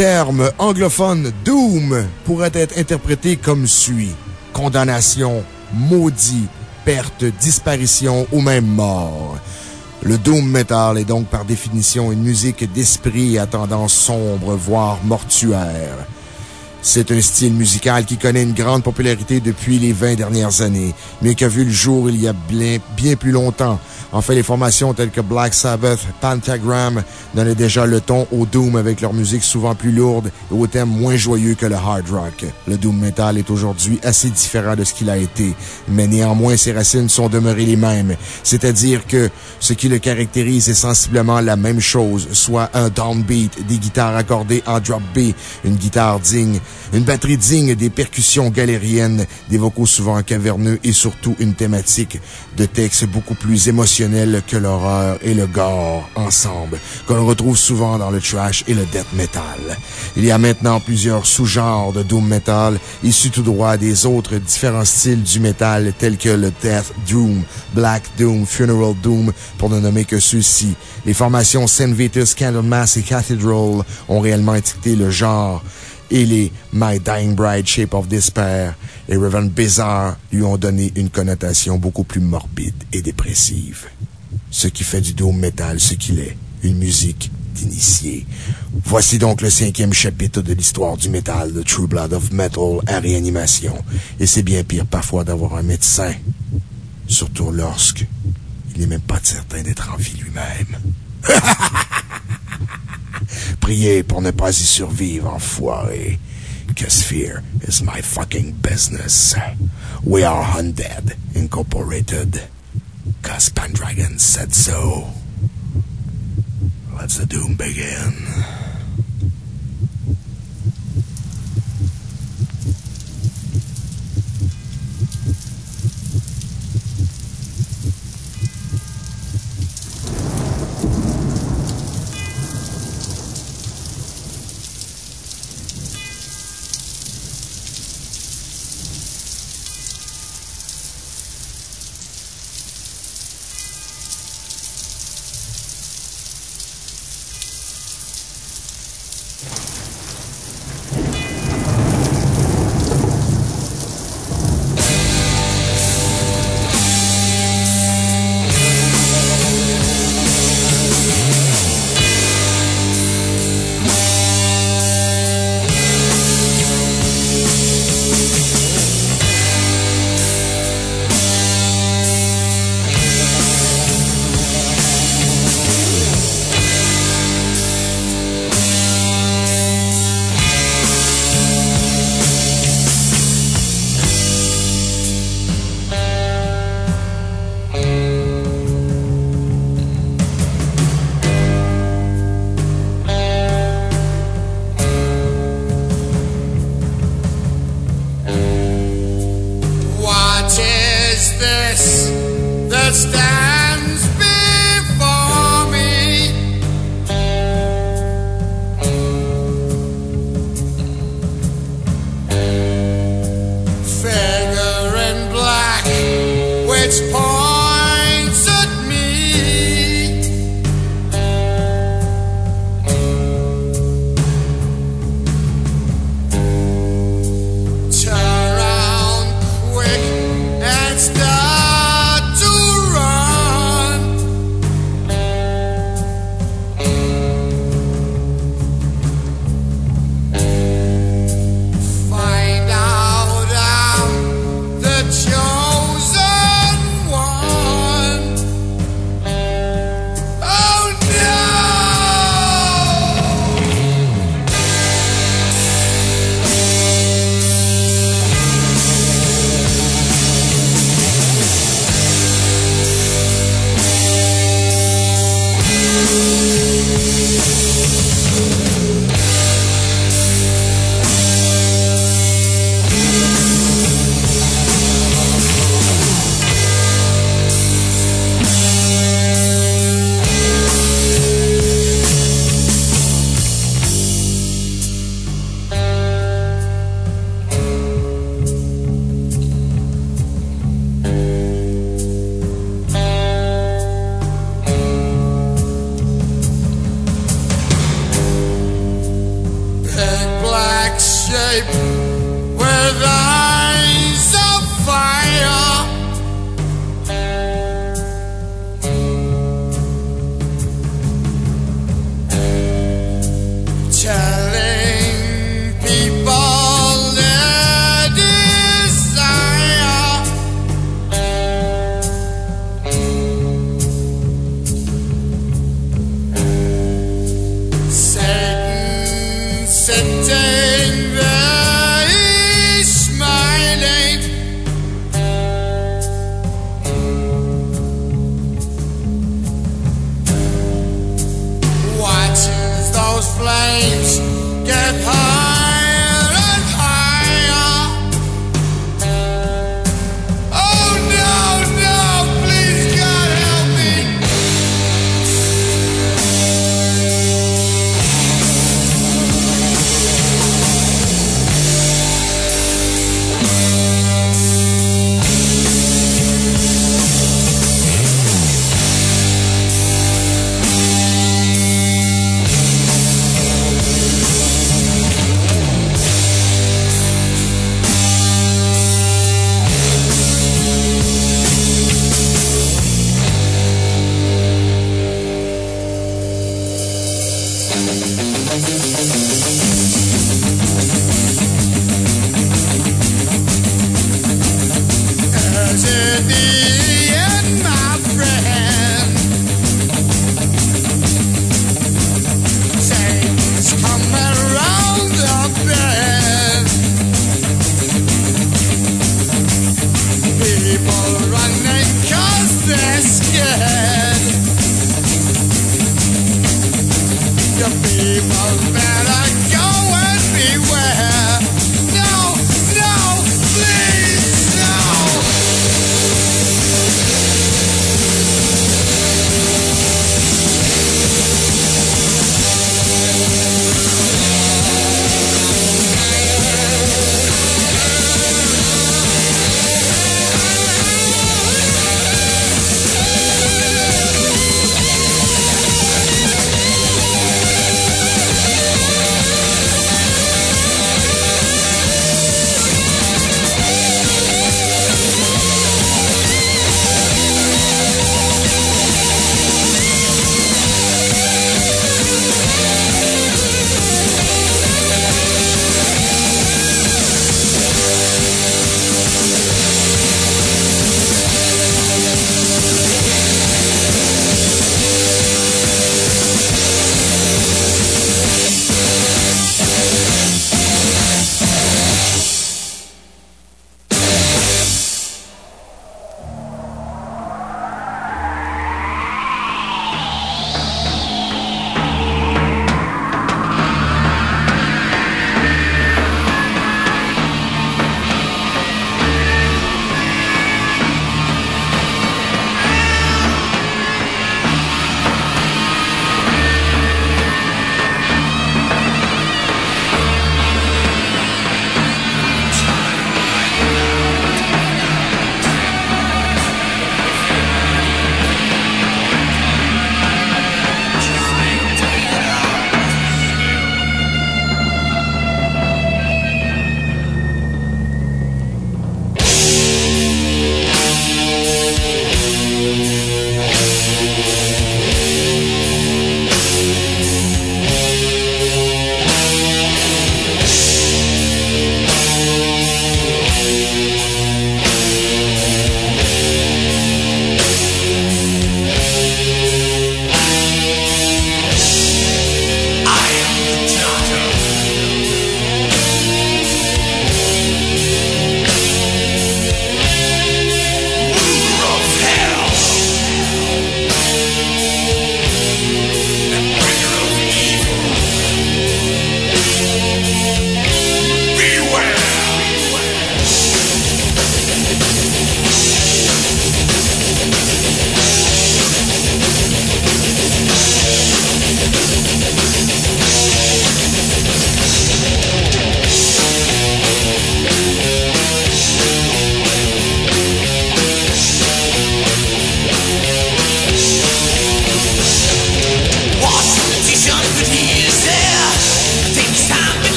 terme anglophone Doom pourrait être interprété comme suit. Condamnation, maudit, perte, disparition ou même mort. Le Doom Metal est donc par définition une musique d'esprit à tendance sombre, voire mortuaire. C'est un style musical qui connaît une grande popularité depuis les 20 dernières années, mais qui a vu le jour il y a bien, bien plus longtemps. En fait, les formations telles que Black Sabbath, Pentagram donnaient déjà le ton au Doom avec leur musique souvent plus lourde et au thème moins joyeux que le hard rock. Le Doom Metal est aujourd'hui assez différent de ce qu'il a été, mais néanmoins ses racines sont demeurées les mêmes. C'est-à-dire que ce qui le caractérise est sensiblement la même chose, soit un downbeat, des guitares accordées en drop B, une guitare digne, une batterie digne des percussions galériennes, des vocaux souvent caverneux et surtout une thématique de texte beaucoup plus que l'horreur et le gore ensemble, qu'on retrouve souvent dans le trash et le death metal. Il y a maintenant plusieurs sous-genres de doom metal issus tout droit des autres différents styles du metal tels que le death doom, black doom, funeral doom, pour ne nommer que ceux-ci. Les formations Saint Vitus, Candlemas et Cathedral ont réellement étiqueté le genre et les My Dying Bride, Shape of Despair et Reverend Bizarre lui ont donné une connotation beaucoup plus morbide et dépressive. Ce qui fait du doom metal ce qu'il est, une musique d'initié. Voici donc le cinquième chapitre de l'histoire du métal de True Blood of Metal à réanimation. Et c'est bien pire parfois d'avoir un médecin, surtout lorsque il n'est même pas certain d'être en vie lui-même. Priez pour ne pas y survivre, enfoiré. Cause fear is my fucking business. We are Undead Incorporated. Cause Pendragon said so. Let the doom begin.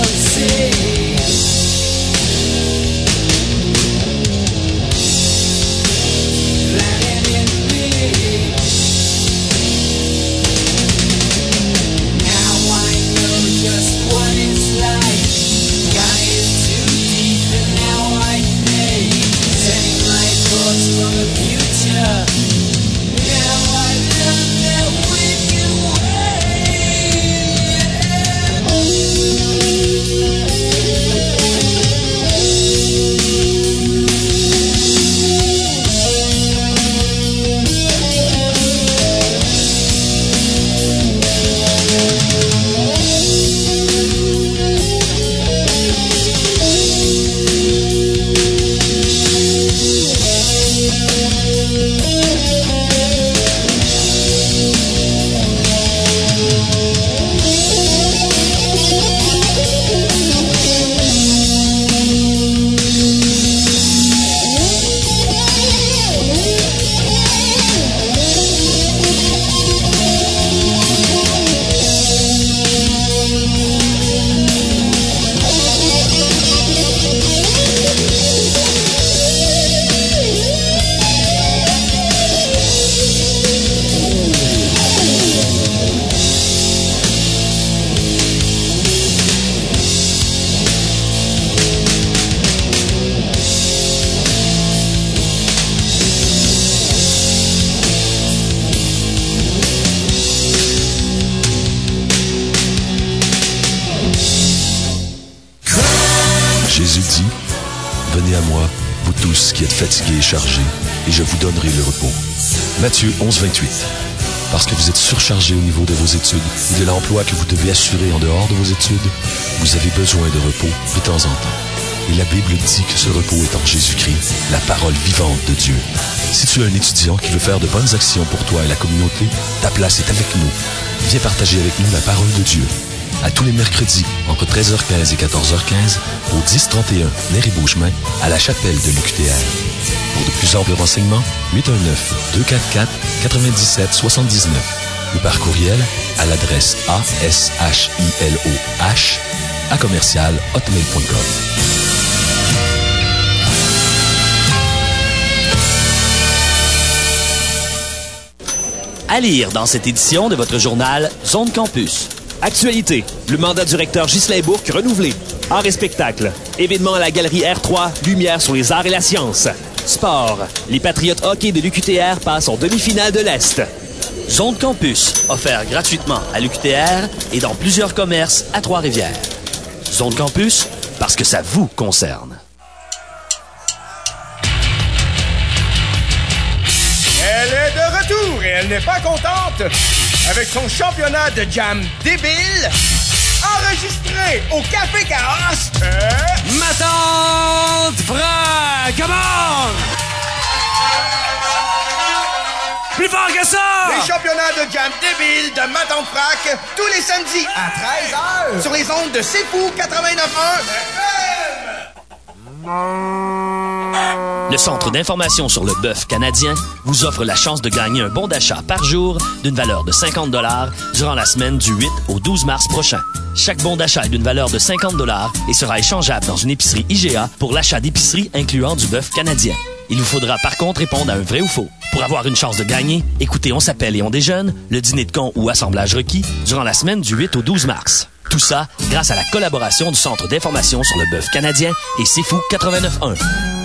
você. Matthieu 11, 28. Parce que vous êtes surchargé au niveau de vos études et de l'emploi que vous devez assurer en dehors de vos études, vous avez besoin de repos de temps en temps. Et la Bible dit que ce repos est en Jésus-Christ, la parole vivante de Dieu. Si tu es un étudiant qui veut faire de bonnes actions pour toi et la communauté, ta place est avec nous. Viens partager avec nous la parole de Dieu. À tous les mercredis, entre 13h15 et 14h15, au 1031 Néribauchemin, à la chapelle de l'UQTR. Pour de plus amples renseignements, 819-244-9779 ou par courriel à l'adresse ashiloh à commercial hotmail.com. À lire dans cette édition de votre journal Zone Campus. Actualité. Le mandat du recteur Ghislain Bourque renouvelé. Art et spectacle. Événement à la galerie R3. Lumière sur les arts et la science. Les Patriotes hockey de l'UQTR passent en demi-finale de l'Est. Zone Campus, offert gratuitement à l'UQTR et dans plusieurs commerces à Trois-Rivières. Zone Campus, parce que ça vous concerne. Elle est de retour et elle n'est pas contente avec son championnat de jam débile enregistré au Café Carrosse. Euh, Ma tante come on! Plus fort que ça! Les championnats de jam débile de Maton Frac tous les samedis à 13h sur les ondes de C'est Fou 89.1 Le Centre d'information sur le bœuf canadien vous offre la chance de gagner un bon d'achat par jour d'une valeur de 50 durant la semaine du 8 au 12 mars prochain. Chaque bon d'achat est d'une valeur de 50 et sera échangeable dans une épicerie IGA pour l'achat d'épicerie incluant du bœuf canadien. Il vous faudra par contre répondre à un vrai ou faux. Pour avoir une chance de gagner, écoutez On s'appelle et on déjeune, le dîner de con ou assemblage requis durant la semaine du 8 au 12 mars. Tout ça grâce à la collaboration du Centre d'information sur le bœuf canadien et C'est Fou 89.1.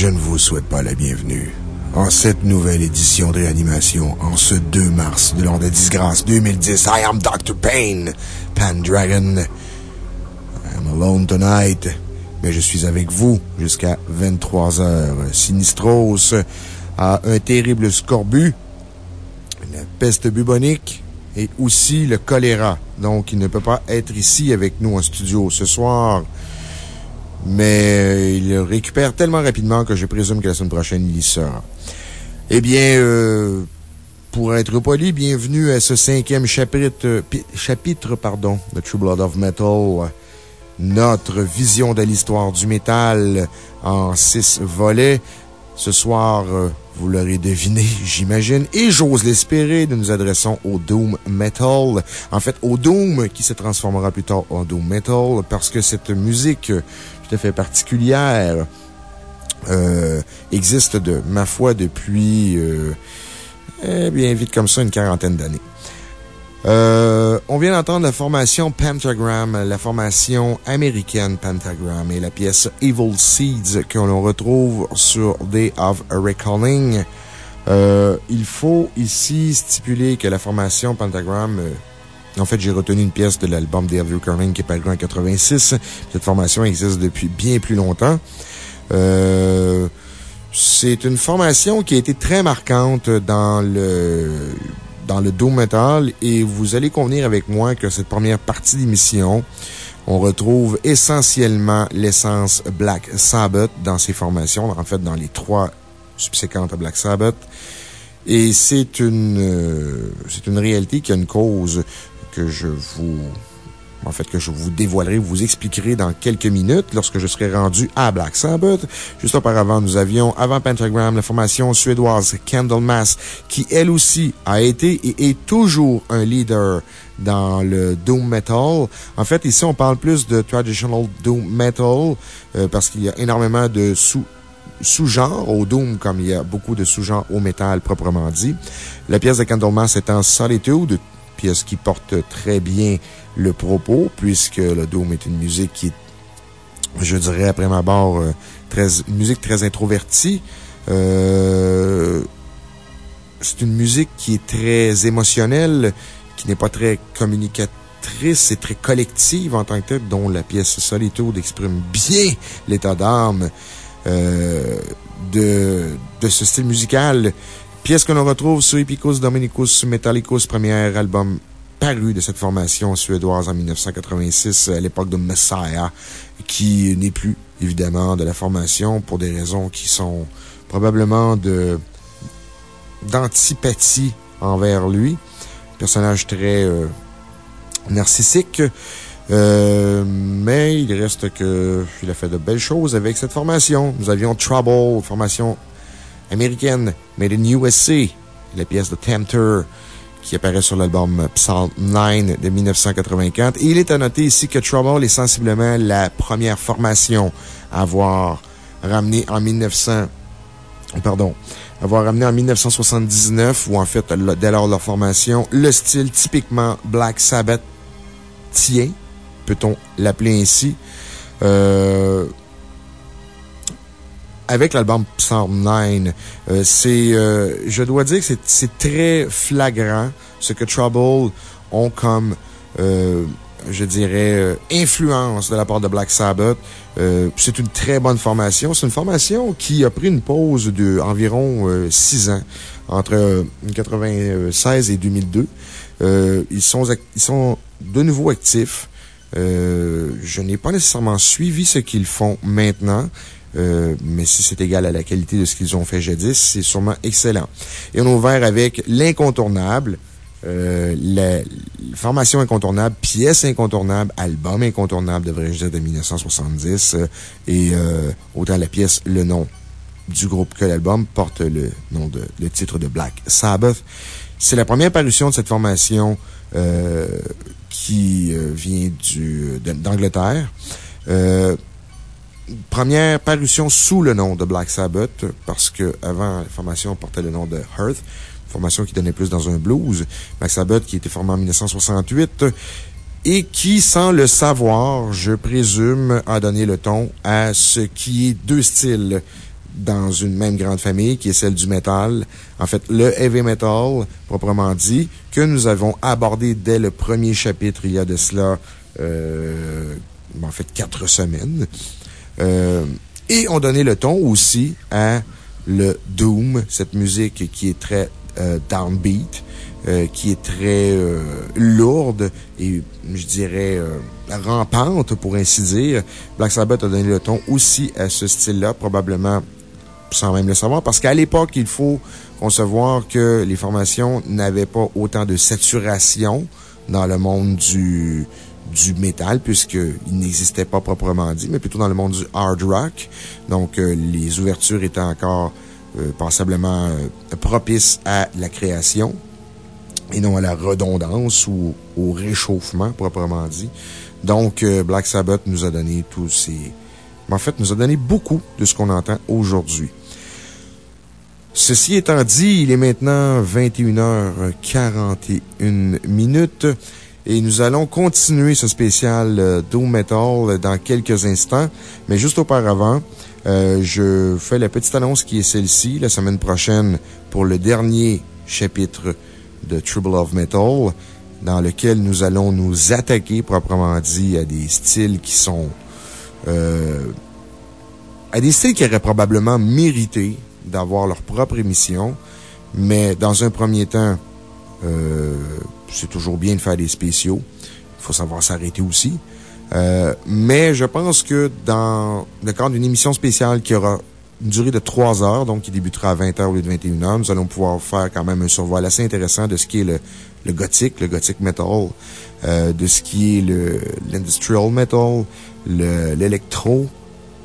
Je ne vous souhaite pas la bienvenue. En cette nouvelle édition de réanimation, en ce 2 mars de l'an de disgrâce 2010, I am Dr. Payne, Pandragon. I am alone tonight, mais je suis avec vous jusqu'à 23 heures. Sinistros a un terrible scorbut, une peste bubonique et aussi le choléra. Donc, il ne peut pas être ici avec nous en studio ce soir. Mais il le récupère tellement rapidement que je présume que la semaine prochaine, il y sera. Eh bien, euh, pour être poli, bienvenue à ce cinquième chapitre, euh, pi- chapitre pardon, de True Blood of Metal. Notre vision de l'histoire du métal en six volets. Ce soir, euh, vous l'aurez deviné, j'imagine, et j'ose l'espérer, nous nous adressons au Doom Metal. En fait, au Doom, qui se transformera plus tard en Doom Metal, parce que cette musique euh, tout à fait particulière euh, existe de, ma foi, depuis, euh, eh bien, vite comme ça, une quarantaine d'années. Euh, on vient d'entendre la formation Pentagram, la formation américaine Pentagram et la pièce Evil Seeds que l'on retrouve sur Day of Reckoning. Il faut ici stipuler que la formation Pentagram, en fait, j'ai retenu une pièce de l'album of Reckoning qui est paru en 86. Cette formation existe depuis bien plus longtemps. Euh, c'est une formation qui a été très marquante dans le, dans le doom metal et vous allez convenir avec moi que cette première partie d'émission, on retrouve essentiellement l'essence Black Sabbath dans ces formations, en fait, dans les trois subséquentes à Black Sabbath. Et c'est une, euh, c'est une réalité qui a une cause que je vous, en fait, que je vous dévoilerai, vous expliquerai dans quelques minutes lorsque je serai rendu à Black Sabbath. Juste auparavant, nous avions, avant Pentagram, la formation suédoise Candlemas, qui elle aussi a été et est toujours un leader dans le doom metal. En fait, ici, on parle plus de traditional doom metal, euh, parce qu'il y a énormément de sous, sous-genres au doom, comme il y a beaucoup de sous-genres au métal proprement dit. La pièce de Candlemas étant Solitude, pièce qui porte très bien le propos, puisque le doom est une musique qui est, je dirais, après ma barre, très, une musique très introvertie. Euh, c'est une musique qui est très émotionnelle, qui n'est pas très communicatrice et très collective en tant que telle, dont la pièce Solitude exprime bien l'état d'âme euh, de ce style musical. Pièce que l'on retrouve sur Epicus Dominicus Metallicus, premier album paru de cette formation suédoise en 1986, à l'époque de Messiah, qui n'est plus, évidemment, de la formation pour des raisons qui sont probablement de, d'antipathie envers lui. Personnage très euh, narcissique. Euh, mais il reste que il a fait de belles choses avec cette formation. Nous avions Trouble, formation américaine, made in USA, la pièce de Tempter, qui apparaît sur l'album Psalm 9 de 1984. Et il est à noter ici que Trouble est sensiblement la première formation à avoir ramené en 1900, pardon, avoir ramené en 1979, ou en fait, dès lors leur formation, le style typiquement Black Sabbath tien, peut-on l'appeler ainsi. Euh, avec l'album Psalm 9, euh, c'est, euh, je dois dire que c'est très flagrant ce que Trouble ont comme, euh, je dirais, influence de la part de Black Sabbath. c'est une très bonne formation. C'est une formation qui a pris une pause d'environ six ans, entre 1996 et 2002. ils, sont, ils sont de nouveau actifs. je n'ai pas nécessairement suivi ce qu'ils font maintenant. Euh, mais si c'est égal à la qualité de ce qu'ils ont fait jadis, c'est sûrement excellent. Et on a ouvert avec l'incontournable, euh, la, formation incontournable, pièce incontournable, album incontournable, devrais-je dire, de 1970. Euh, et autant la pièce, le nom du groupe que l'album porte le nom de, le titre de Black Sabbath. C'est la première parution de cette formation qui vient d'Angleterre première parution sous le nom de Black Sabbath, parce que avant la formation portait le nom de Hearth, formation qui donnait plus dans un blues. Black Sabbath qui était formé en 1968 et qui, sans le savoir, je présume, a donné le ton à ce qui est deux styles dans une même grande famille, qui est celle du metal. En fait, le heavy metal, proprement dit, que nous avons abordé dès le premier chapitre il y a de cela, euh, en fait, quatre semaines. Euh, et on donnait le ton aussi à le Doom, cette musique qui est très euh, downbeat, euh, qui est très lourde et, je dirais, rampante, pour ainsi dire. Black Sabbath a donné le ton aussi à ce style-là, probablement sans même le savoir, parce qu'à l'époque, il faut concevoir que les formations n'avaient pas autant de saturation dans le monde du, du métal, puisqu'il n'existait pas proprement dit, mais plutôt dans le monde du hard rock. Donc, euh, les ouvertures étaient encore euh, passablement euh, propices à la création et non à la redondance ou au réchauffement, proprement dit. Donc, Black Sabbath nous a donné tous ces... En fait, nous a donné beaucoup de ce qu'on entend aujourd'hui. Ceci étant dit, il est maintenant 21h41 minutes. Et nous allons continuer ce spécial euh, Doom Metal dans quelques instants. Mais juste auparavant, euh, je fais la petite annonce qui est celle-ci, la semaine prochaine, pour le dernier chapitre de Trouble of Metal, dans lequel nous allons nous attaquer, proprement dit, à des styles qui sont... Euh, à des styles qui auraient probablement mérité d'avoir leur propre émission, mais dans un premier temps, euh, c'est toujours bien de faire des spéciaux. Il faut savoir s'arrêter aussi. Euh, mais je pense que dans le cadre d'une émission spéciale qui aura une durée de 3 heures, donc qui débutera à 20 heures au lieu de 21 heures, nous allons pouvoir faire quand même un survol assez intéressant de ce qui est le, gothique, le gothic metal, euh, de ce qui est l'industrial metal, l'électro.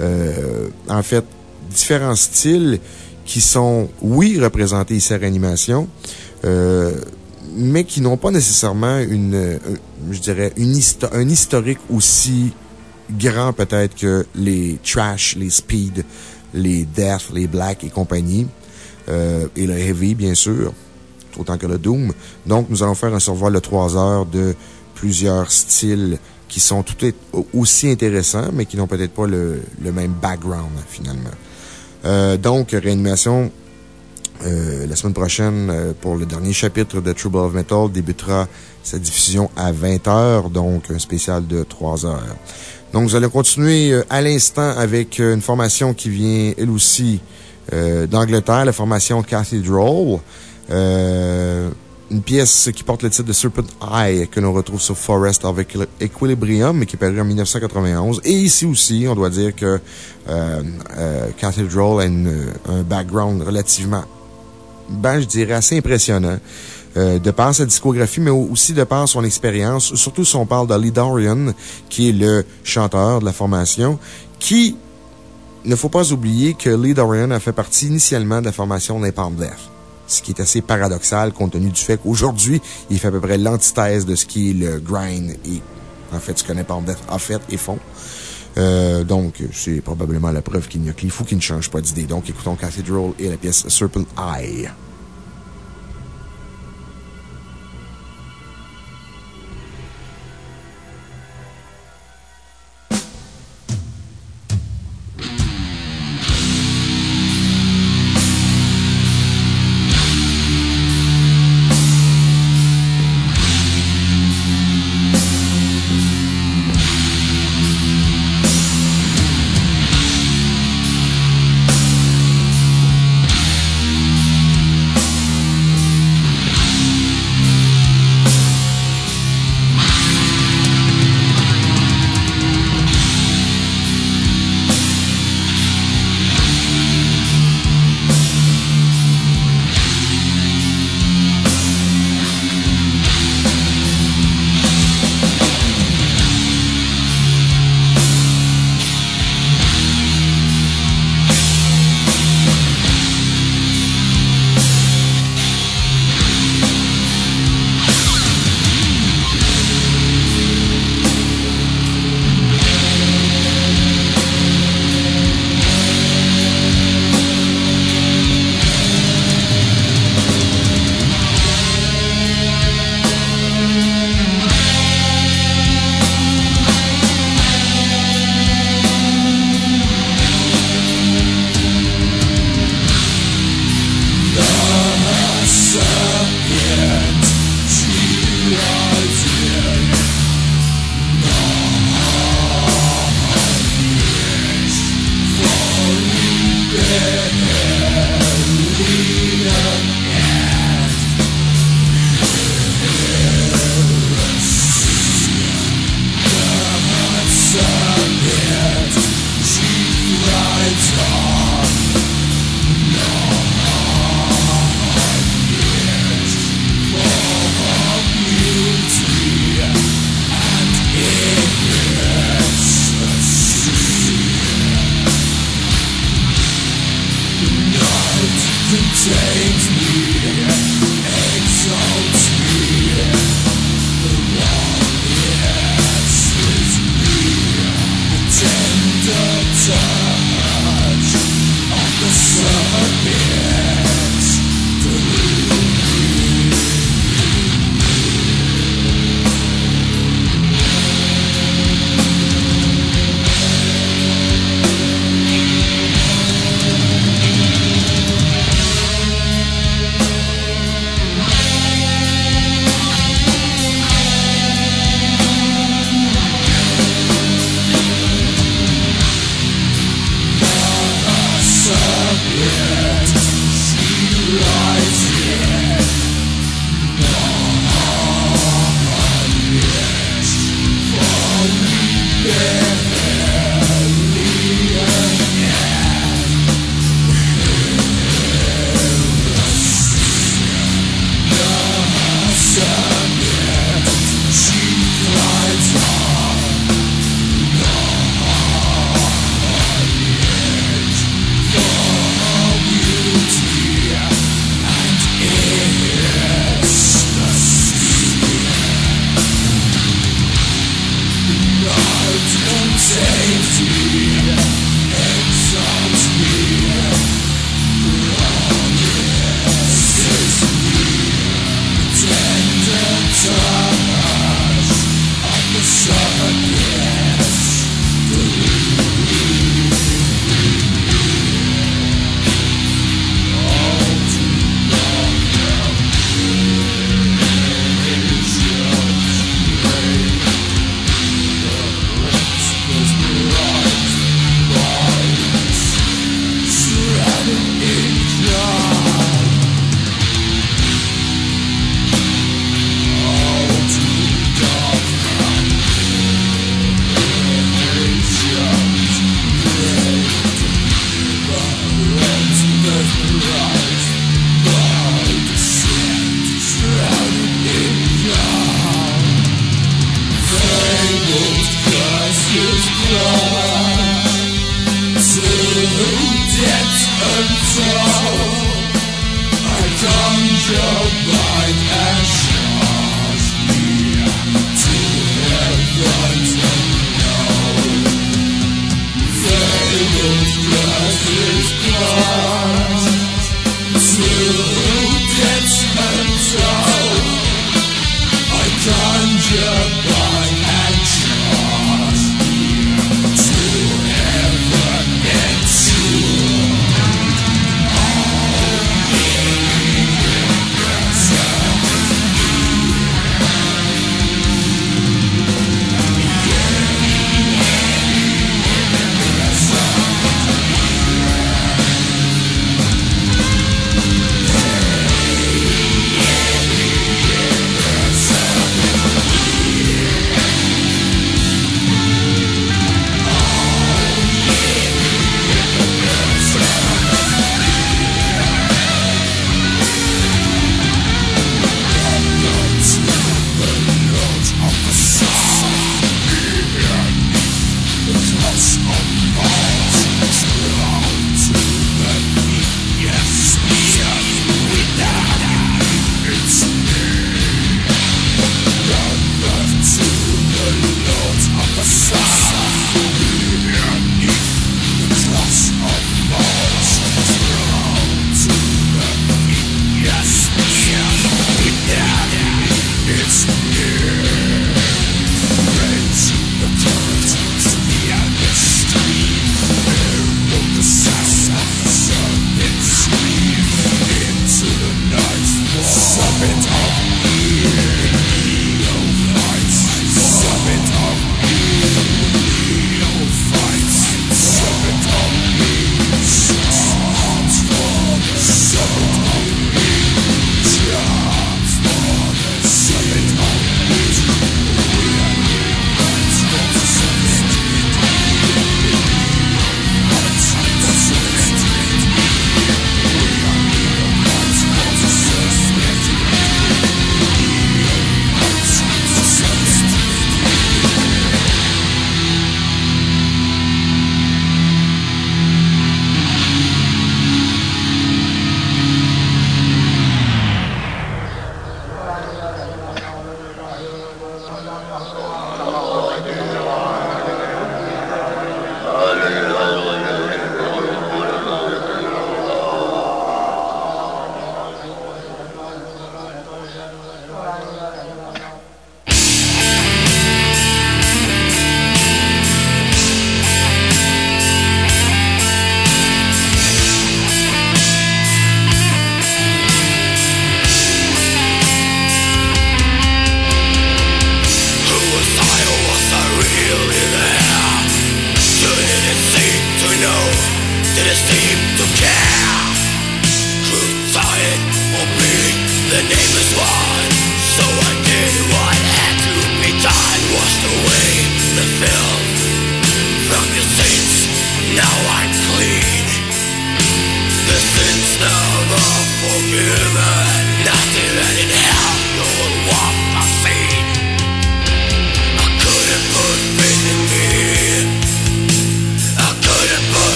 Euh, en fait, différents styles qui sont, oui, représentés ici à Réanimation, euh, mais qui n'ont pas nécessairement une, euh, je dirais, une un historique aussi grand peut-être que les trash, les speed, les death, les black et compagnie, euh, et le heavy, bien sûr, autant que le doom. Donc, nous allons faire un survol de trois heures de plusieurs styles qui sont tout aussi intéressants, mais qui n'ont peut-être pas le, même background, finalement. Euh, donc, réanimation, euh, la semaine prochaine, euh, pour le dernier chapitre de Trouble of Metal, débutera sa diffusion à 20h, donc un spécial de 3 heures. Donc, nous allons continuer euh, à l'instant avec une formation qui vient, elle aussi, d'Angleterre, la formation Cathedral. une pièce qui porte le titre de Serpent Eye, que l'on retrouve sur Forest avec Equilibrium, mais qui est paru en 1991. Et ici aussi, on doit dire que Cathedral a un background relativement ben, je dirais, assez impressionnant. Euh, de par sa discographie, mais aussi de par son expérience, surtout si on parle Lee Dorian, qui est le chanteur de la formation, qui, ne faut pas oublier que Lee Dorian a fait partie initialement de la formation Napalm Death. Ce qui est assez paradoxal compte tenu du fait qu'aujourd'hui, il fait à peu près l'antithèse de ce qui est le grind et, en fait, ce que n'importe en fait et font. Euh, donc, c'est probablement la preuve qu'il n'y a que les fous qui ne changent pas d'idée. Donc, écoutons Cathedral et la pièce Serpent Eye.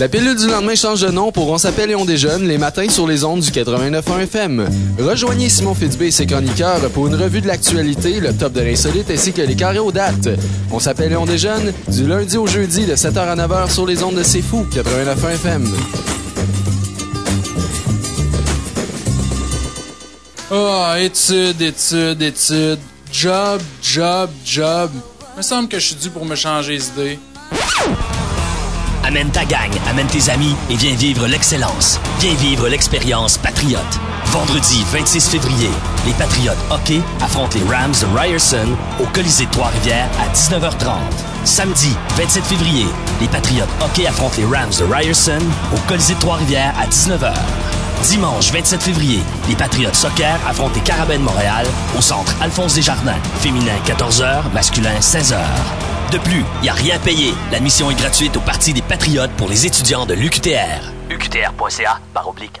La pilule du lendemain change de nom pour On s'appelle et on déjeune les matins sur les ondes du 89.1 FM. Rejoignez Simon Fitzbé et ses chroniqueurs pour une revue de l'actualité, le top de l'insolite ainsi que les carrés aux dates. On s'appelle et on déjeune du lundi au jeudi de 7h à 9h sur les ondes de C'est Fou 89.1 FM. Ah, études, études, études. Job, job, job. Il me semble que je suis dû pour me changer d'idée. Amène ta gang, amène tes amis et viens vivre l'excellence. Viens vivre l'expérience Patriote. Vendredi 26 février, les Patriotes hockey affrontent les Rams de Ryerson au Colisée de Trois-Rivières à 19h30. Samedi 27 février, les Patriotes hockey affrontent les Rams de Ryerson au Colisée de Trois-Rivières à 19h. Dimanche 27 février, les Patriotes soccer affrontent les Carabins Montréal au centre Alphonse Desjardins. Féminin 14h, masculin 16h. Plus, il n'y a rien à payer. L'admission est gratuite au Parti des Patriotes pour les étudiants de l'UQTR. UQTR.ca par oblique.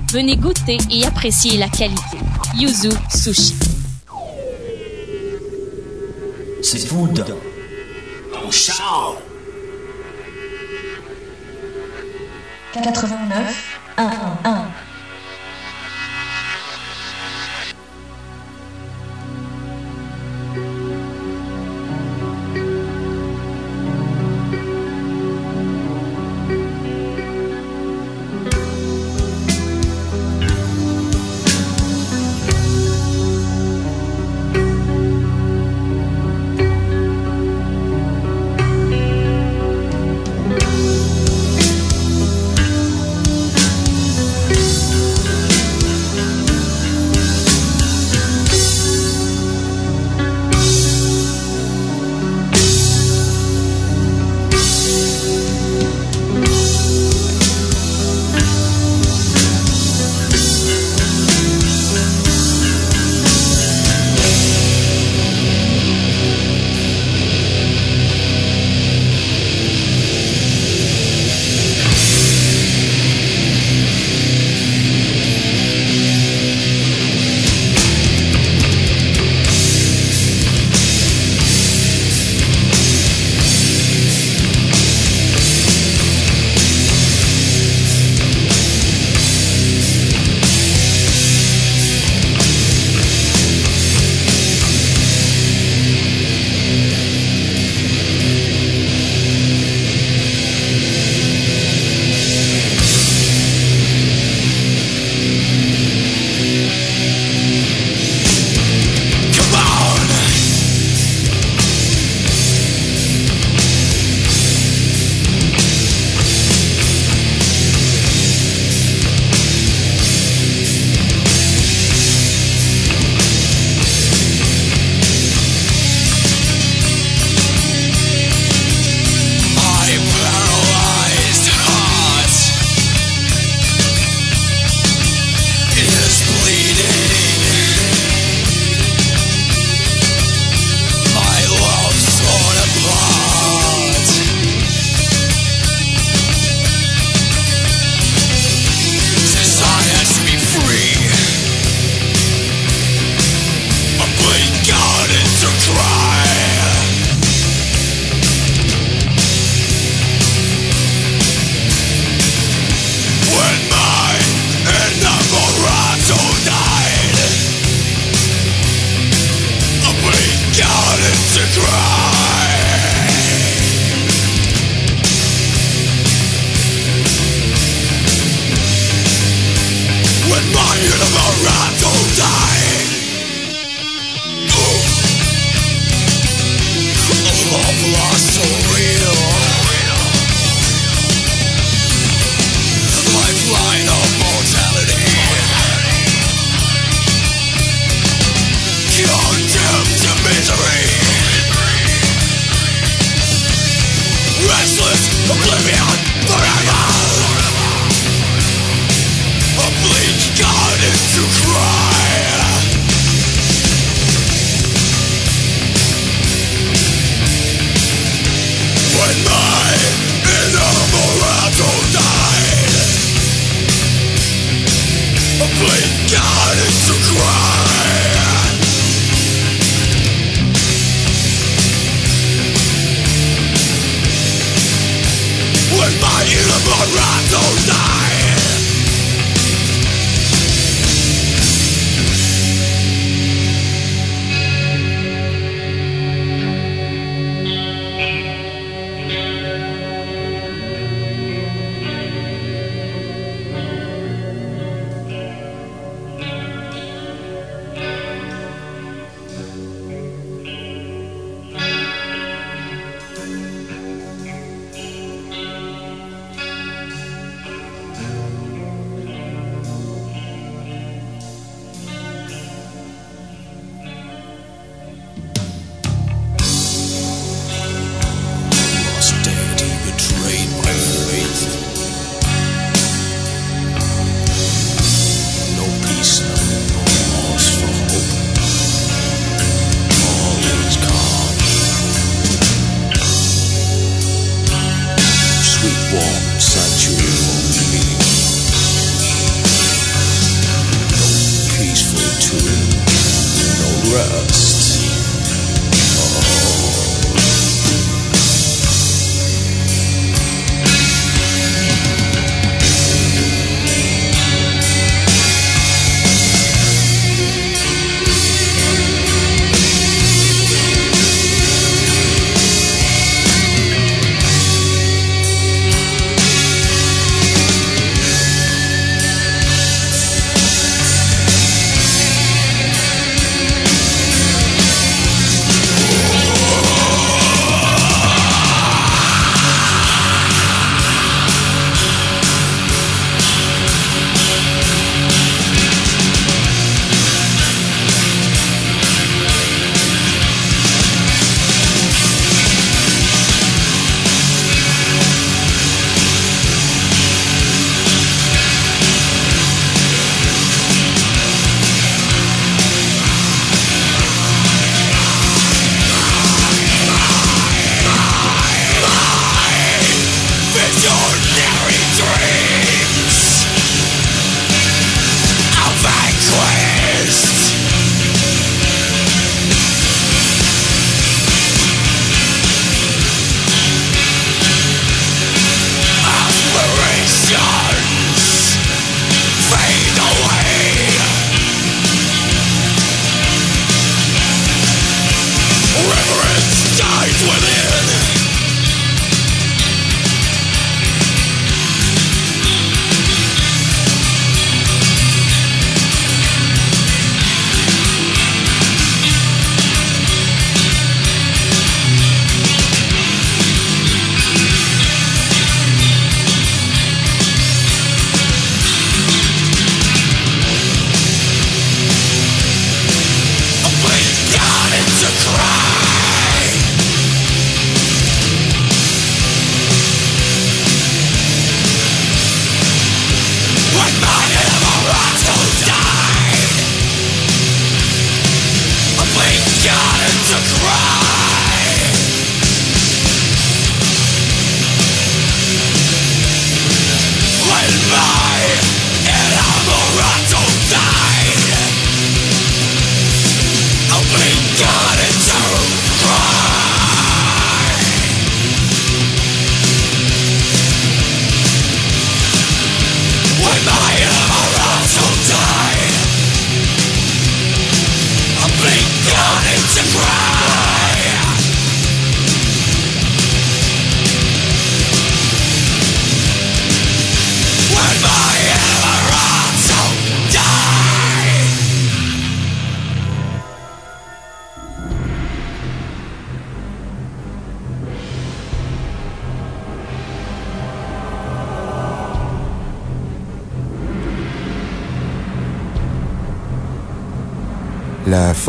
Venez goûter et apprécier la qualité. Yuzu Sushi. C'est food. Au char. 89-1-1.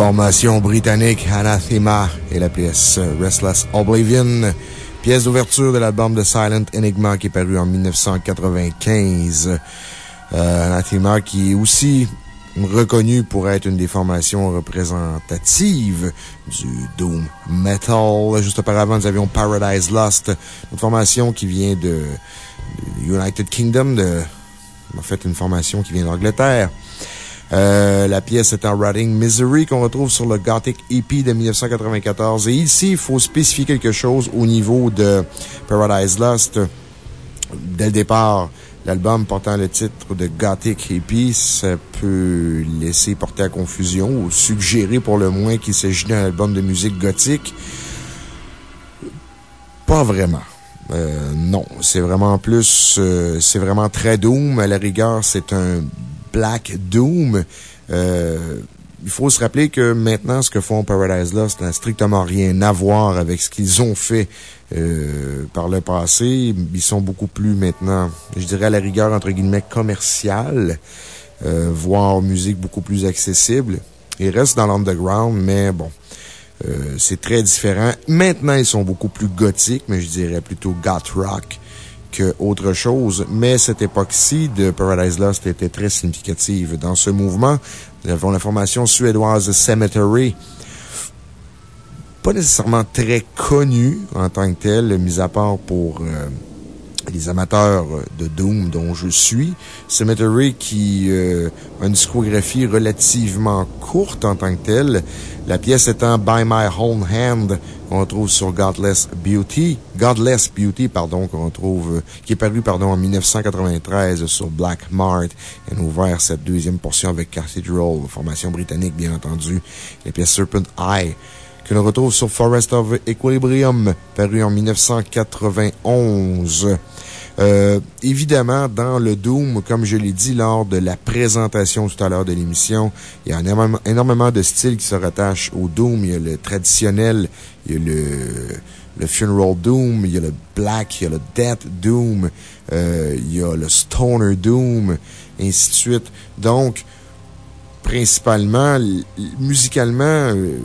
Formation britannique Anathema et la pièce Restless Oblivion, pièce d'ouverture de l'album de Silent Enigma qui est paru en 1995. Euh, Anathema qui est aussi reconnu pour être une des formations représentatives du Doom Metal. Juste auparavant, nous avions Paradise Lost, une formation qui vient de, de United Kingdom, en fait, une formation qui vient d'Angleterre. Euh, la pièce est en Rotting Misery qu'on retrouve sur le Gothic EP de 1994. Et ici, il faut spécifier quelque chose au niveau de Paradise Lost. Dès le départ, l'album portant le titre de Gothic EP, ça peut laisser porter à confusion ou suggérer pour le moins qu'il s'agit d'un album de musique gothique. Pas vraiment. Euh, non, c'est vraiment plus, euh, c'est vraiment très doom. À la rigueur, c'est un Black Doom. Euh, il faut se rappeler que maintenant, ce que font Paradise Lost n'a strictement rien à voir avec ce qu'ils ont fait euh, par le passé. Ils sont beaucoup plus maintenant, je dirais à la rigueur, entre guillemets, commercial, euh, voire musique beaucoup plus accessible. Ils restent dans l'underground, mais bon, euh, c'est très différent. Maintenant, ils sont beaucoup plus gothiques, mais je dirais plutôt goth rock que autre chose. Mais cette époque-ci de Paradise Lost était très significative. Dans ce mouvement, nous avons la formation suédoise Cemetery. Pas nécessairement très connue en tant que telle, mis à part pour euh, les amateurs de Doom dont je suis. Cemetery qui euh, a une discographie relativement courte en tant que telle. La pièce étant By My Own Hand, qu'on retrouve sur Godless Beauty, Godless Beauty, pardon, qu'on retrouve, euh, qui est paru, pardon, en 1993 sur Black Mart, et nous ouvert cette deuxième portion avec Cathedral, formation britannique, bien entendu, la pièce Serpent Eye, que l'on retrouve sur Forest of Equilibrium, paru en 1991. Euh, évidemment, dans le Doom, comme je l'ai dit lors de la présentation tout à l'heure de l'émission, il y a énormément, de styles qui se rattachent au Doom. Il y a le traditionnel, il y a le, le Funeral Doom, il y a le Black, il y a le Death Doom, euh, il y a le Stoner Doom, ainsi de suite. Donc, principalement, musicalement, euh,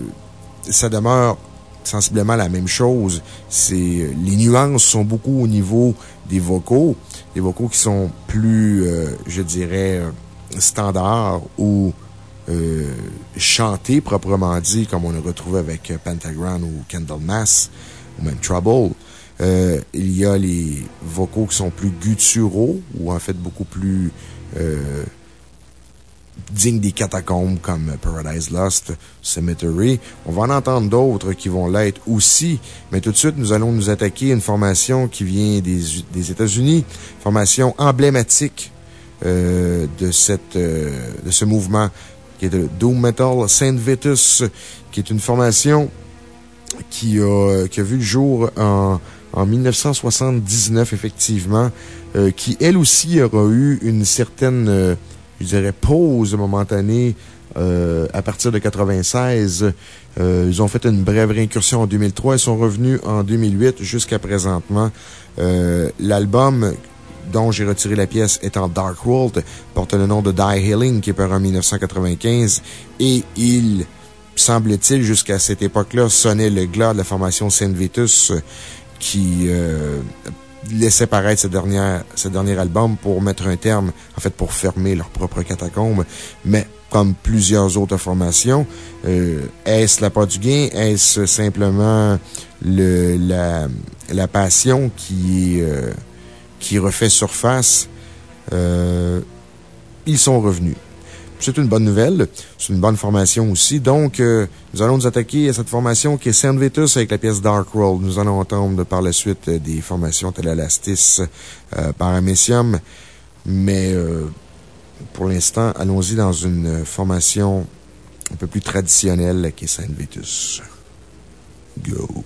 ça demeure sensiblement la même chose. C'est, les nuances sont beaucoup au niveau des vocaux, des vocaux qui sont plus, euh, je dirais, standards ou euh, chantés proprement dit, comme on le retrouve avec Pentagram ou Candlemas ou même Trouble. Euh, il y a les vocaux qui sont plus gutturaux ou en fait beaucoup plus euh, dignes des catacombes comme Paradise Lost, Cemetery. On va en entendre d'autres qui vont l'être aussi. Mais tout de suite, nous allons nous attaquer à une formation qui vient des, États-Unis. Formation emblématique euh, de, cette, euh, de ce mouvement qui est de Doom Metal Saint Vitus, qui est une formation qui a, qui a vu le jour en, en 1979, effectivement, euh, qui elle aussi aura eu une certaine, euh, je dirais, pause momentanée euh, à partir de 96. Euh, ils ont fait une brève réincursion en 2003. Ils sont revenus en 2008 jusqu'à présentement. Euh, L'album dont j'ai retiré la pièce étant Dark World porte le nom de Die Healing qui est paru en 1995 et il semble-t-il, jusqu'à cette époque-là, sonnait le glas de la formation Saint Vitus qui euh, laissait paraître ce dernier, ce dernier album pour mettre un terme, en fait, pour fermer leur propre catacombe. Mais comme plusieurs autres formations, euh, est-ce la part du gain? Est-ce simplement le, la, la passion qui, euh, qui refait surface? Euh, ils sont revenus. C'est une bonne nouvelle. C'est une bonne formation aussi. Donc, euh, nous allons nous attaquer à cette formation qui est Saint Vitus avec la pièce Dark World. Nous allons entendre par la suite euh, des formations telles Alastis, euh, Paramecium. Mais, euh, pour l'instant, allons-y dans une formation un peu plus traditionnelle qui est Saint Vitus. Go.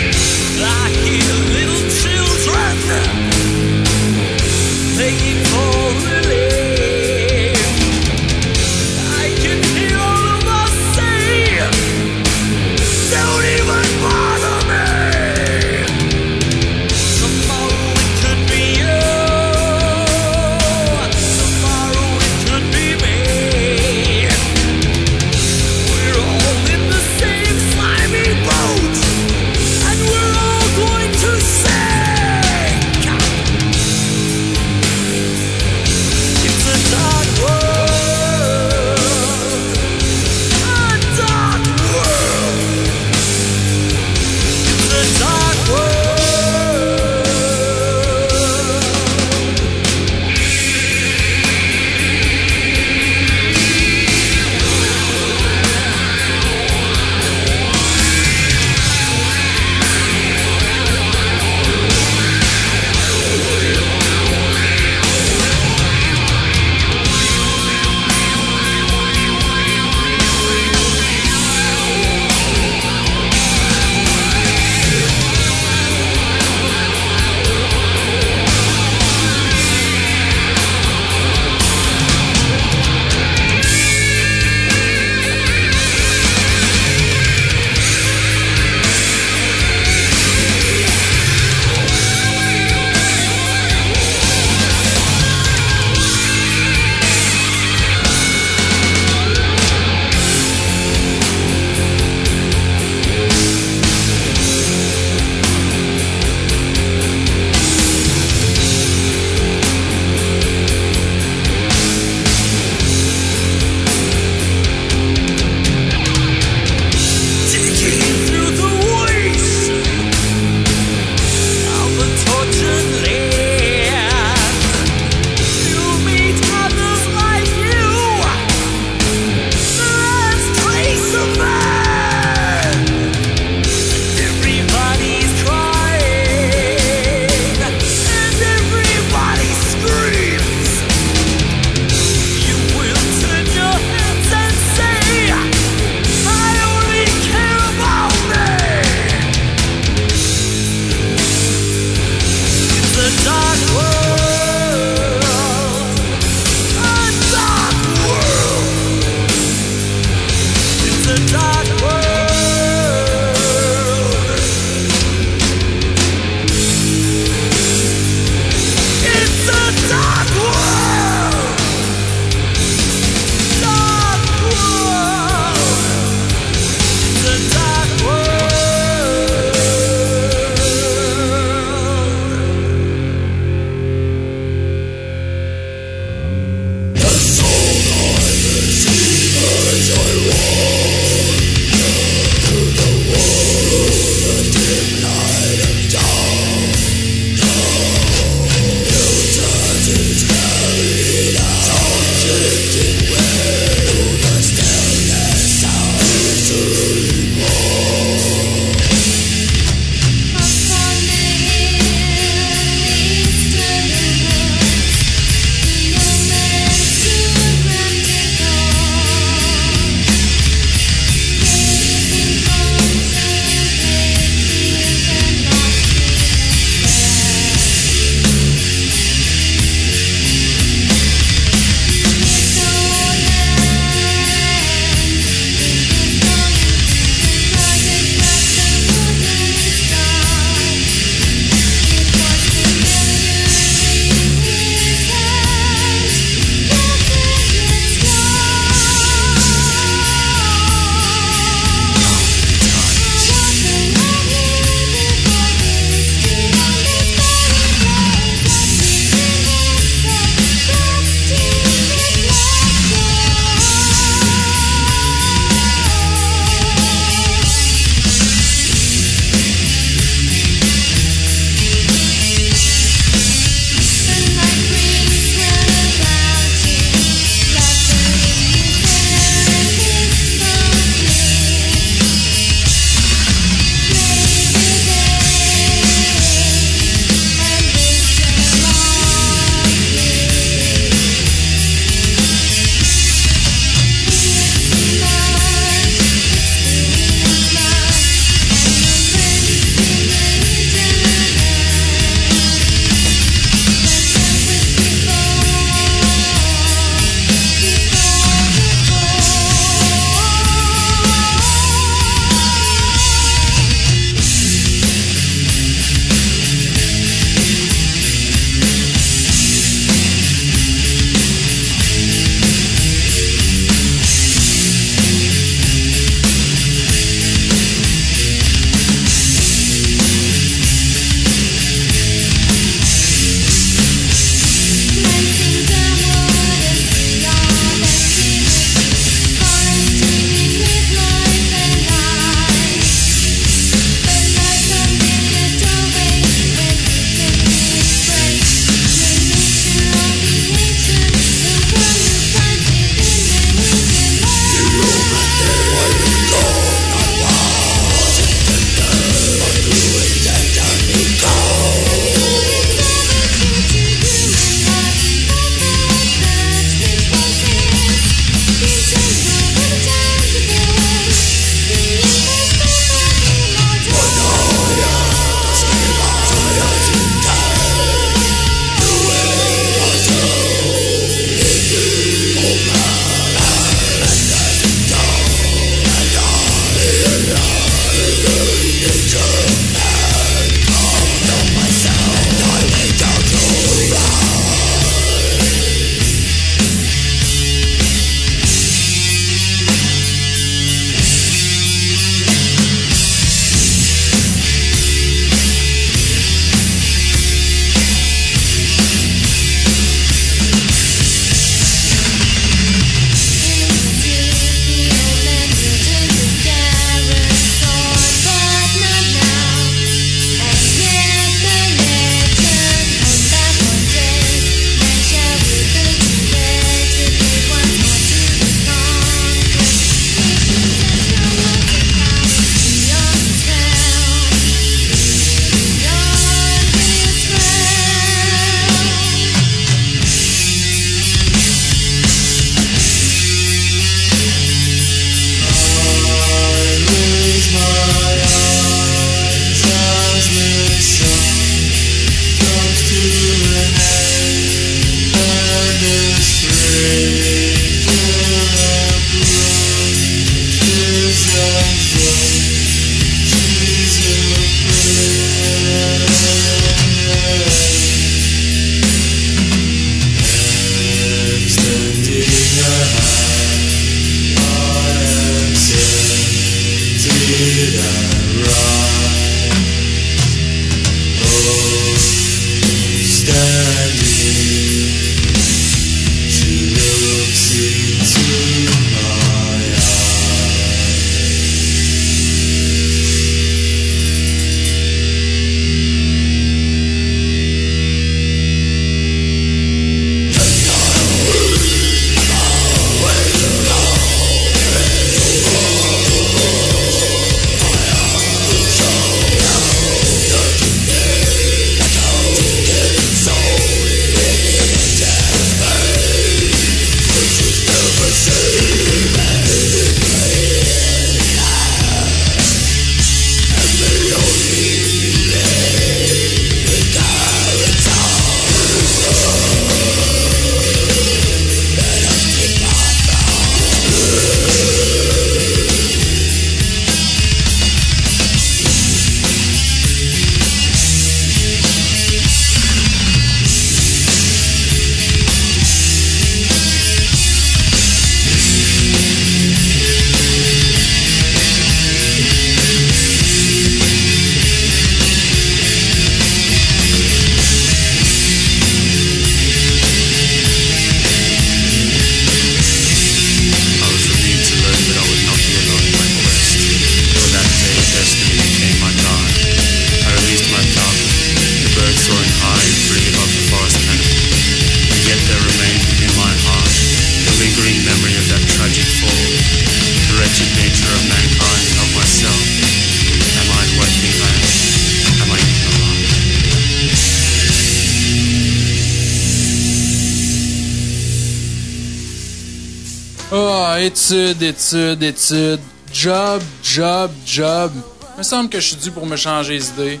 Études, études, études. Job, job, job. Me semble que je suis dû pour me changer les idées.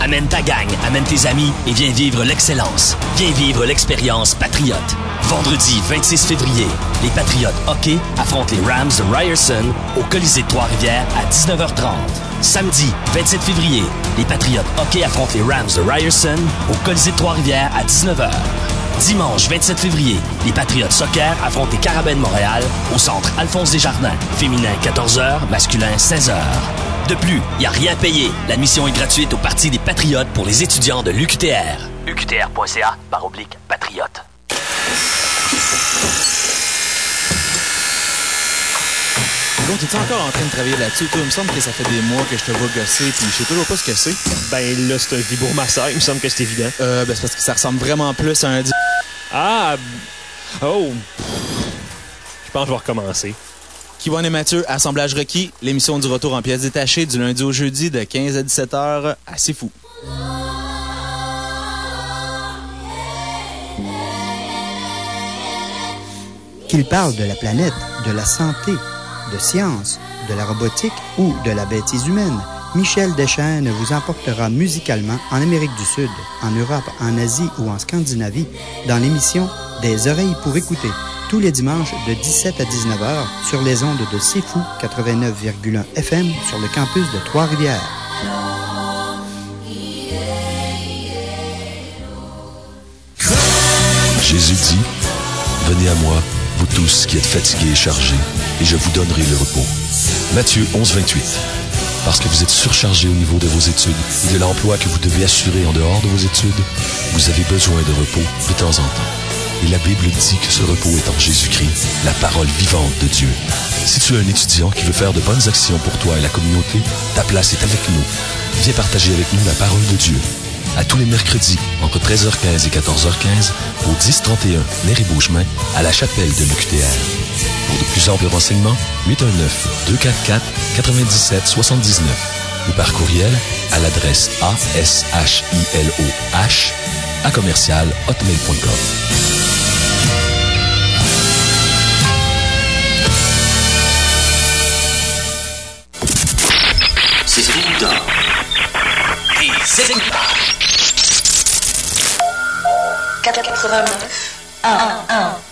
Amène ta gang, amène tes amis et viens vivre l'excellence. Viens vivre l'expérience Patriote. Vendredi 26 février, les Patriotes hockey affrontent les Rams de Ryerson au Colisée de Trois-Rivières à 19h30. Samedi 27 février, les Patriotes hockey affrontent les Rams de Ryerson au Colisée de Trois-Rivières à 19h. Dimanche 27 février, les Patriotes soccer affrontent les Carabins de Montréal au centre Alphonse Desjardins. Féminin 14h, masculin 16h. De plus, il n'y a rien payé. L'admission est gratuite au Parti des Patriotes pour les étudiants de l'UQTR. UQTR.ca par oblique patriote. Bon, t'es encore en train de travailler là-dessus? Toi, il me semble que ça fait des mois que je te vois gosser, puis je sais toujours pas ce que c'est. Ben là, c'est un vibromasseur, il me semble que c'est évident. Euh, ben c'est parce que ça ressemble vraiment plus à un... Ah! Oh! Je pense que je vais recommencer. Kiwan et Mathieu, Assemblage requis, l'émission du retour en pièces détachées du lundi au jeudi de 15 à 17 heures. Assez fou. Qu'il parle de la planète, de la santé, de science, de la robotique ou de la bêtise humaine, Michel Deschaines vous emportera musicalement en Amérique du Sud, en Europe, en Asie ou en Scandinavie dans l'émission Des oreilles pour écouter, tous les dimanches de 17 à 19 heures sur les ondes de C'est Fou 89,1 FM sur le campus de Trois-Rivières. Jésus dit, Venez à moi, vous tous qui êtes fatigués et chargés, et je vous donnerai le repos. Matthieu 11, 28. Parce que vous êtes surchargé au niveau de vos études et de l'emploi que vous devez assurer en dehors de vos études, vous avez besoin de repos de temps en temps. Et la Bible dit que ce repos est en Jésus-Christ, la parole vivante de Dieu. Si tu es un étudiant qui veut faire de bonnes actions pour toi et la communauté, ta place est avec nous. Viens partager avec nous la parole de Dieu. À tous les mercredis, entre 13h15 et 14h15, au 1031 Néry-Bouchemin, à la chapelle de l'UQTR. Pour de plus amples renseignements, 819-244-9779 ou par courriel à l'adresse ashiloh à commercial hotmail.com. C'est tout le temps. Et c'est 89 1 1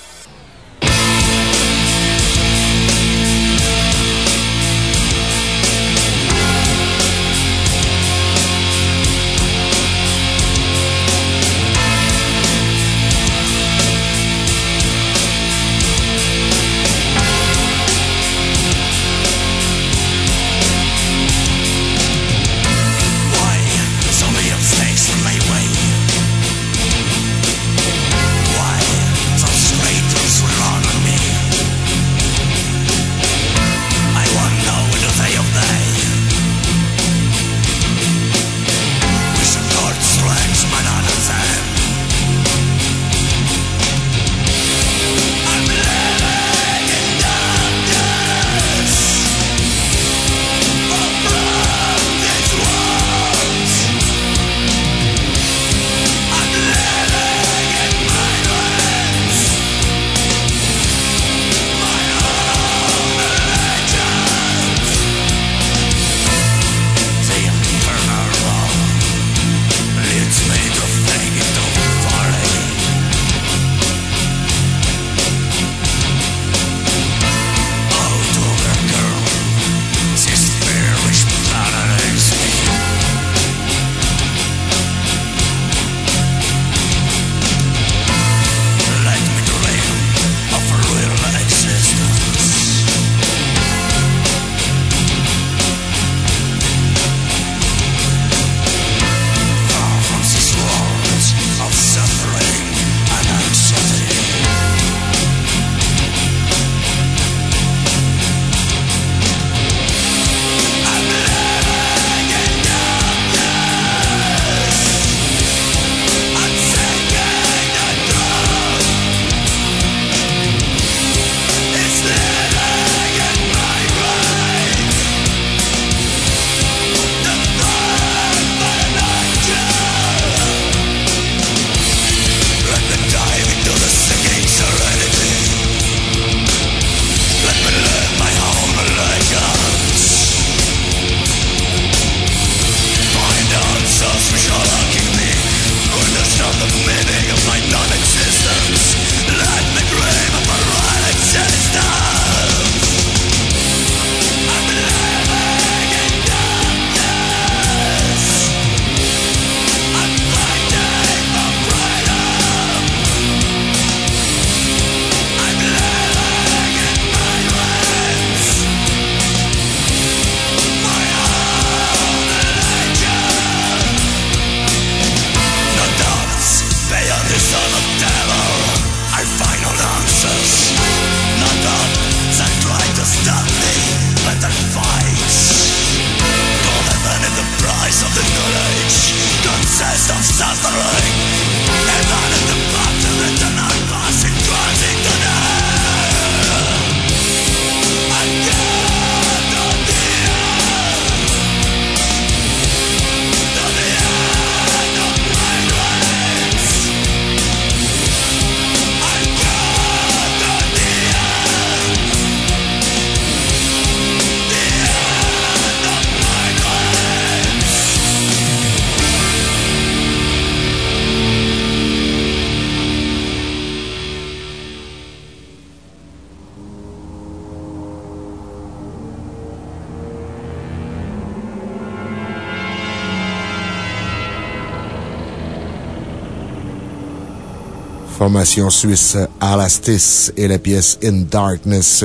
Formation suisse Alastis et la pièce In Darkness,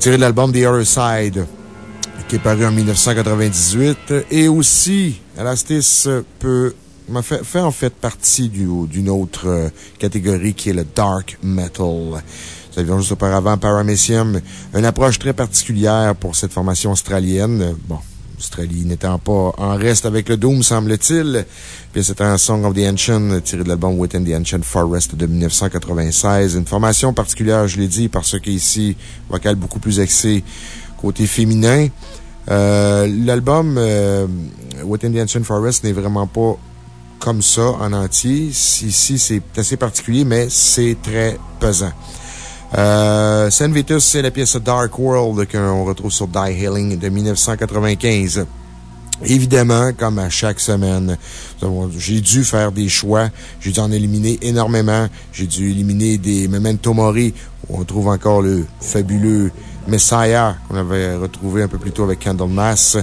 tirée de l'album The Other Side, qui est paru en 1998. Et aussi, Alastis peut, fait, fait en fait partie du- d'une autre euh, catégorie qui est le Dark Metal. Nous avions juste auparavant Paramecium, une approche très particulière pour cette formation australienne. Bon, Australie n'étant pas en reste avec le Doom, semble-t-il. Puis c'était un Song of the Ancient tiré de l'album Within the Ancient Forest de 1996. Une formation particulière, je l'ai dit, parce qu'ici, vocal beaucoup plus axé côté féminin. Euh, L'album euh, Within the Ancient Forest n'est vraiment pas comme ça en entier. Ici, c'est assez particulier, mais c'est très pesant. Euh, Saint Vitus, c'est la pièce Dark World qu'on retrouve sur Die Healing de 1995. Évidemment, comme à chaque semaine, j'ai dû faire des choix. J'ai dû en éliminer énormément. J'ai dû éliminer des Memento Mori, où on trouve encore le fabuleux Messiah qu'on avait retrouvé un peu plus tôt avec Candlemas.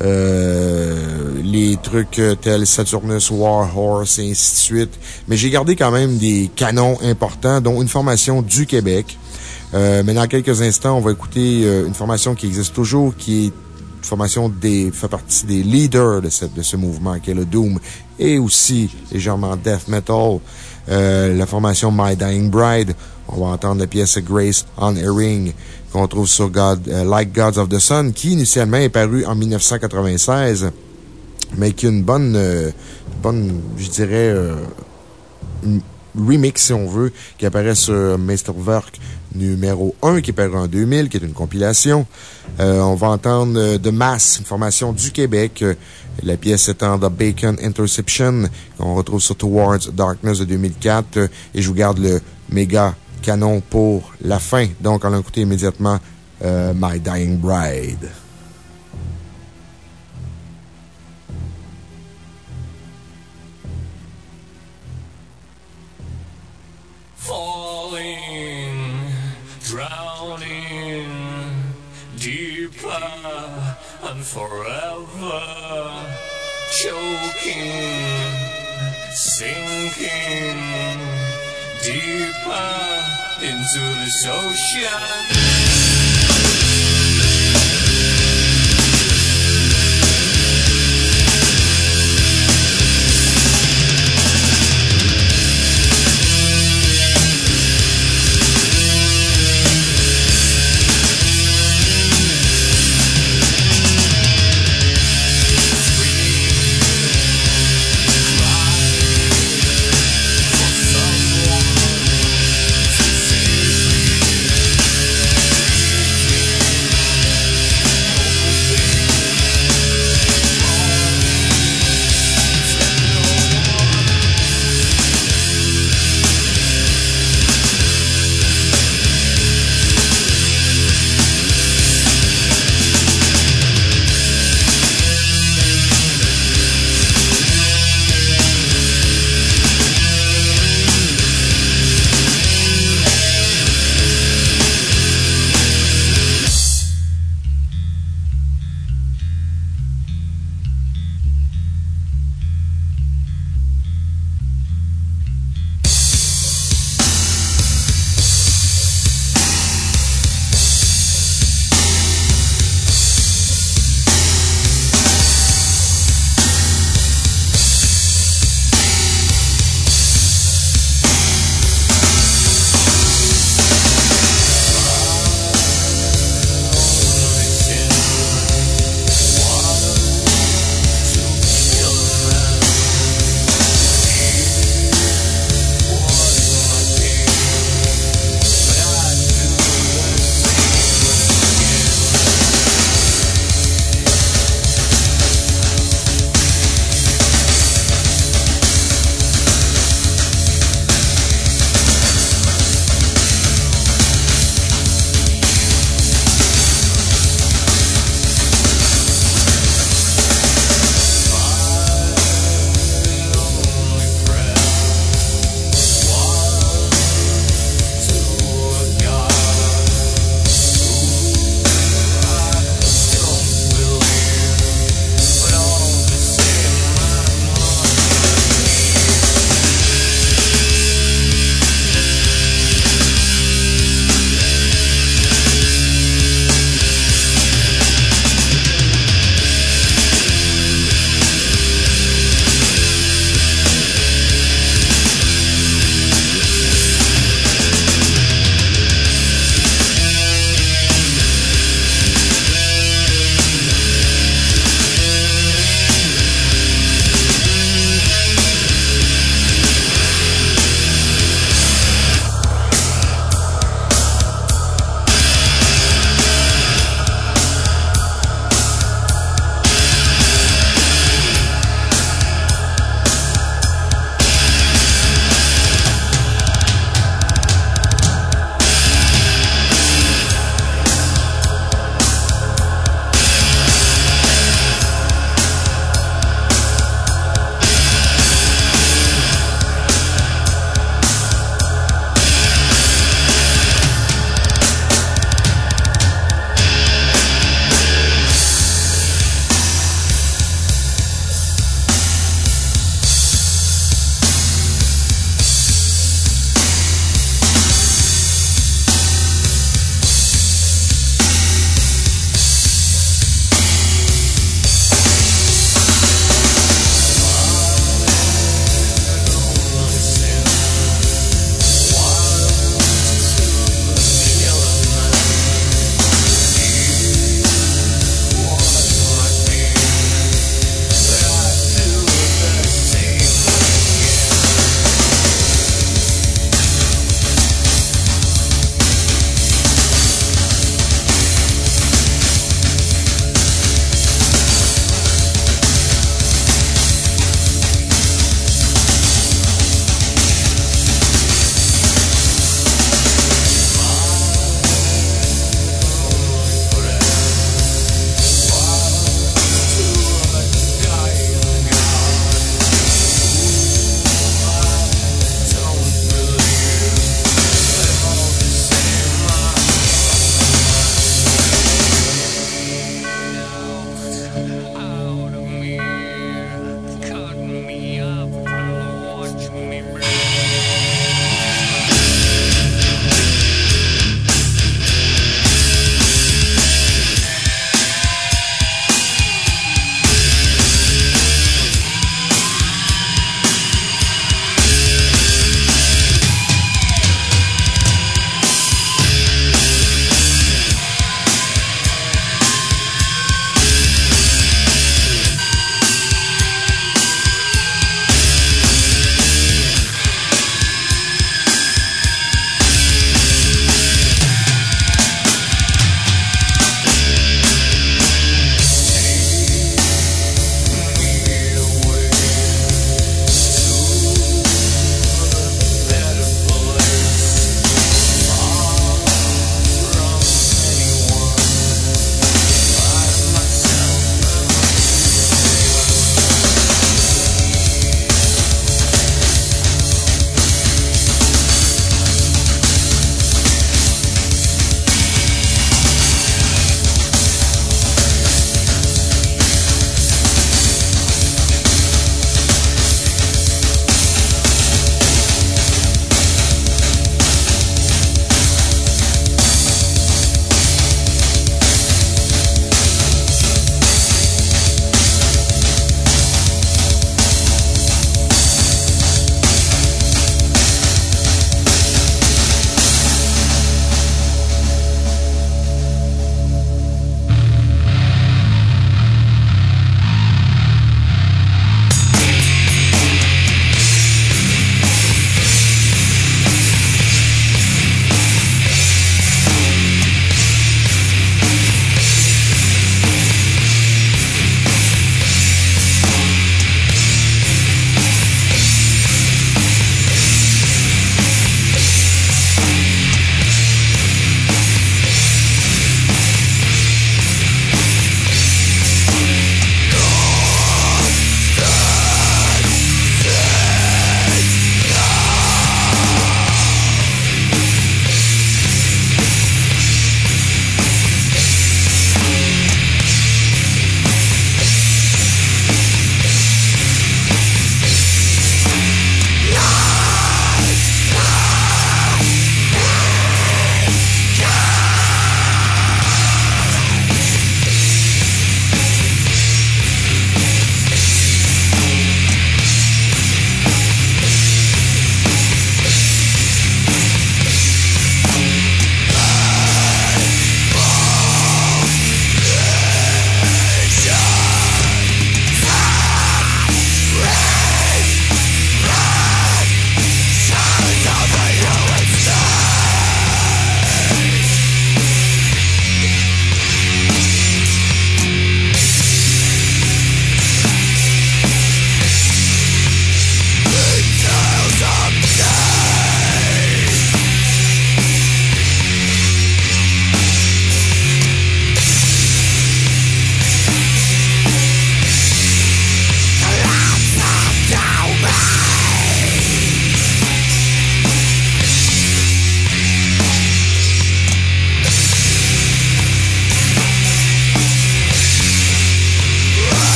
Euh, les trucs euh, tels Saturnus, War Horse et ainsi de suite. Mais j'ai gardé quand même des canons importants, dont une formation du Québec. Euh, mais dans quelques instants, on va écouter euh, une formation qui existe toujours, qui est une formation des, fait partie des leaders de, de ce mouvement, qui est le Doom, et aussi légèrement Death Metal. La formation My Dying Bride. On va entendre la pièce Grace on Ring qu'on trouve sur euh, Like Gods of the Sun, qui initialement est paru en 1996, mais qui a une bonne, euh, bonne je dirais, euh, remix, si on veut, qui apparaît sur Meisterwerk numéro 1, qui est paru en 2000, qui est une compilation. On va entendre euh, The Mass, une formation du Québec. la pièce étant The Bacon Interception, qu'on retrouve sur Towards Darkness de 2004. euh, et je vous garde le méga canon pour la fin. Donc, on a immédiatement euh, My Dying Bride. Falling, drowning, deeper and forever. Choking, sinking, deeper into this ocean.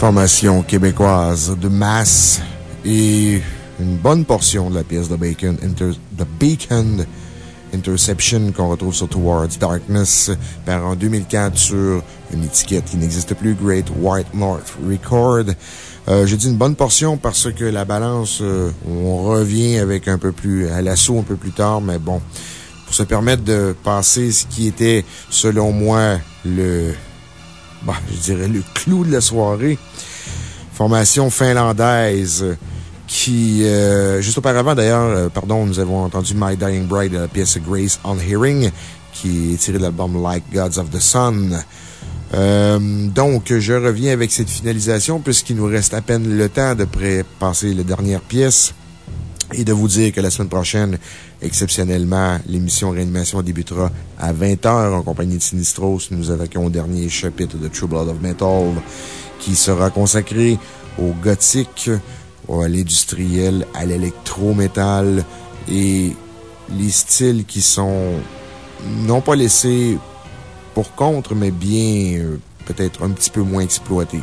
Formation québécoise de masse et une bonne portion de la pièce de Bacon, The Interception qu'on retrouve sur Towards Darkness, par en 2004 sur une étiquette qui n'existe plus, Great White North Record. Euh, J'ai dit une bonne portion parce que la balance, euh, on revient avec un peu plus, à l'assaut un peu plus tard, mais bon, pour se permettre de passer ce qui était, selon moi, le, bah, je dirais le clou de la soirée. Formation finlandaise qui, euh, juste auparavant d'ailleurs, euh, pardon, nous avons entendu My Dying Bride de la pièce Grace on Hearing, qui est tirée de l'album Like Gods of the Sun. Euh, donc, je reviens avec cette finalisation puisqu'il nous reste à peine le temps de passer la dernière pièce et de vous dire que la semaine prochaine, exceptionnellement, l'émission Réanimation débutera à 20h en compagnie de Sinistros. Nous attaquons au dernier chapitre de True Blood of Metal qui sera consacré au gothique, à l'industriel, à l'électrométal et les styles qui sont non pas laissés pour contre, mais bien euh, peut-être un petit peu moins exploités.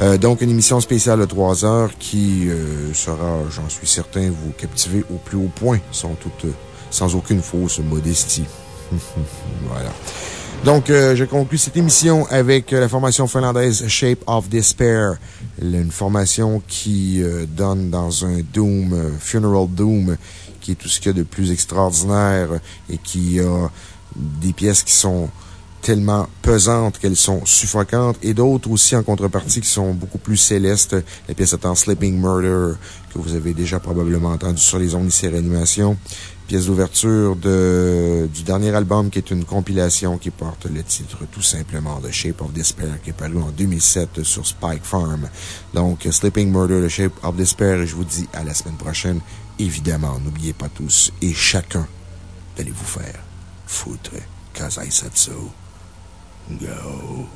Euh, donc, une émission spéciale de 3 heures qui euh, sera, j'en suis certain, vous captiver au plus haut point, sans, toute, sans aucune fausse modestie. voilà. Donc, je conclue cette émission avec la formation finlandaise Shape of Despair. Une formation qui donne dans un Doom, Funeral Doom, qui est tout ce qu'il y a de plus extraordinaire et qui a des pièces qui sont tellement pesantes qu'elles sont suffocantes, et d'autres aussi en contrepartie qui sont beaucoup plus célestes. La pièce étant Sleeping Murder, que vous avez déjà probablement entendu sur les ondes ici réanimation. Pièce d'ouverture du dernier album qui est une compilation qui porte le titre tout simplement de Shape of Despair qui est paru en 2007 sur Spike Farm. Donc, Sleeping Murder, The Shape of Despair, je vous dis à la semaine prochaine. Évidemment, n'oubliez pas tous et chacun d'aller vous faire foutre, cause I said so. Go.